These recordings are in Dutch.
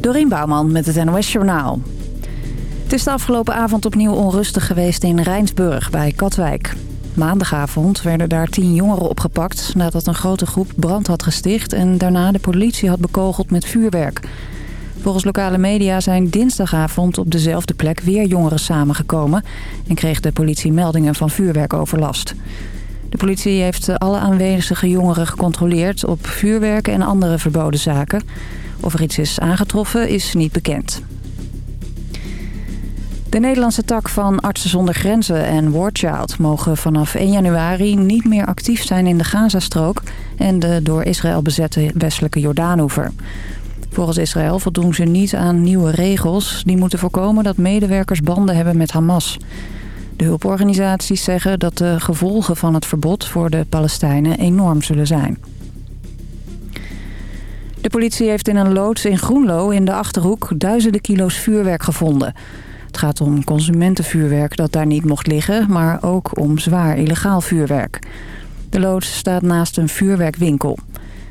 Dorien Bouwman met het NOS Journaal. Het is de afgelopen avond opnieuw onrustig geweest in Rijnsburg bij Katwijk. Maandagavond werden daar tien jongeren opgepakt... nadat een grote groep brand had gesticht... en daarna de politie had bekogeld met vuurwerk. Volgens lokale media zijn dinsdagavond op dezelfde plek weer jongeren samengekomen... en kreeg de politie meldingen van vuurwerkoverlast. De politie heeft alle aanwezige jongeren gecontroleerd op vuurwerk en andere verboden zaken... Of er iets is aangetroffen is niet bekend. De Nederlandse tak van Artsen zonder Grenzen en Warchild mogen vanaf 1 januari niet meer actief zijn in de Gazastrook en de door Israël bezette westelijke Jordaanoever. Volgens Israël voldoen ze niet aan nieuwe regels die moeten voorkomen dat medewerkers banden hebben met Hamas. De hulporganisaties zeggen dat de gevolgen van het verbod voor de Palestijnen enorm zullen zijn. De politie heeft in een loods in Groenlo in de Achterhoek duizenden kilo's vuurwerk gevonden. Het gaat om consumentenvuurwerk dat daar niet mocht liggen, maar ook om zwaar illegaal vuurwerk. De loods staat naast een vuurwerkwinkel.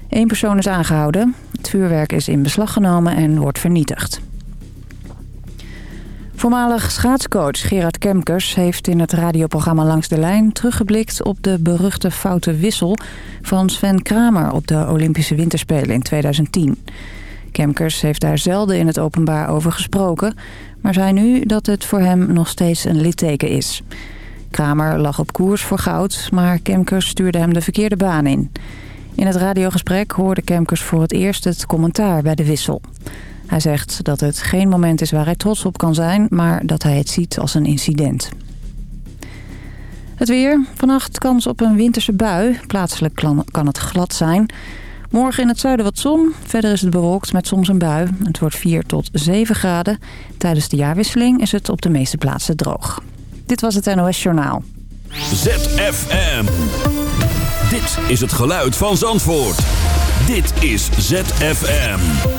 Eén persoon is aangehouden. Het vuurwerk is in beslag genomen en wordt vernietigd. Voormalig schaatscoach Gerard Kemkers heeft in het radioprogramma Langs de Lijn... teruggeblikt op de beruchte foute wissel van Sven Kramer... op de Olympische Winterspelen in 2010. Kemkers heeft daar zelden in het openbaar over gesproken... maar zei nu dat het voor hem nog steeds een litteken is. Kramer lag op koers voor goud, maar Kemkers stuurde hem de verkeerde baan in. In het radiogesprek hoorde Kemkers voor het eerst het commentaar bij de wissel... Hij zegt dat het geen moment is waar hij trots op kan zijn... maar dat hij het ziet als een incident. Het weer. Vannacht kans op een winterse bui. Plaatselijk kan het glad zijn. Morgen in het zuiden wat zon. Verder is het bewolkt met soms een bui. Het wordt 4 tot 7 graden. Tijdens de jaarwisseling is het op de meeste plaatsen droog. Dit was het NOS Journaal. ZFM. Dit is het geluid van Zandvoort. Dit is ZFM.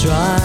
try.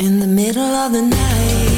In the middle of the night.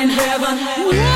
in heaven.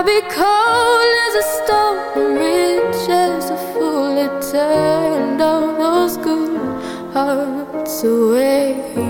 i'll be cold as a away.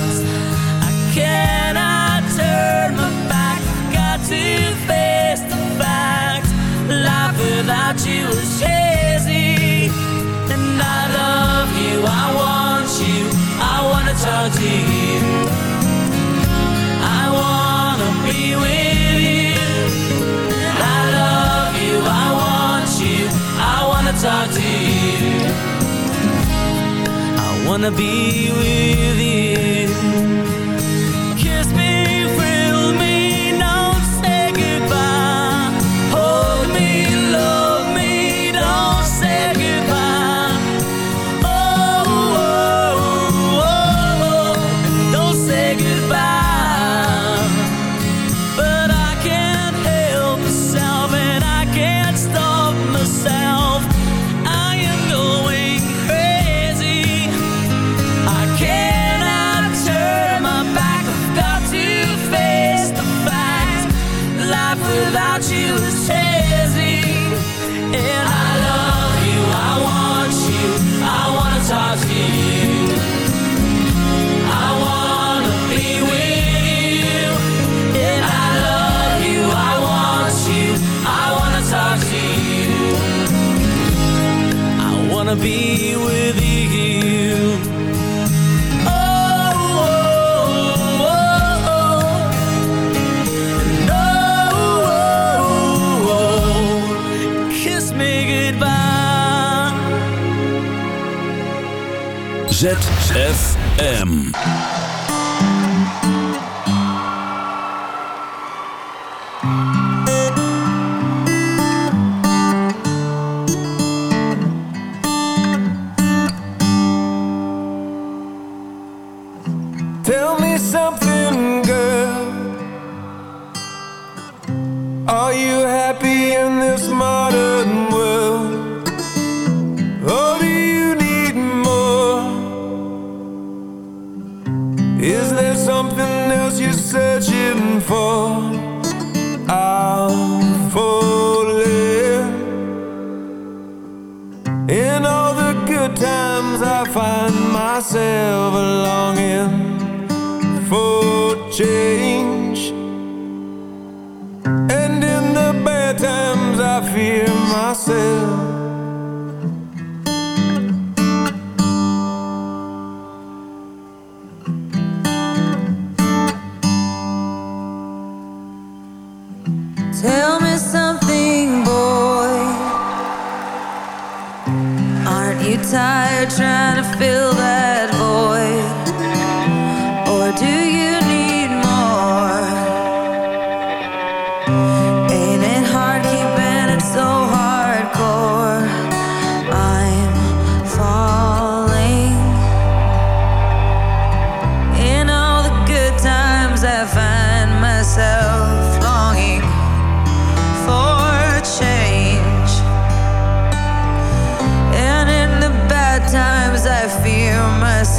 wanna be with you. ZFM.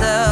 myself.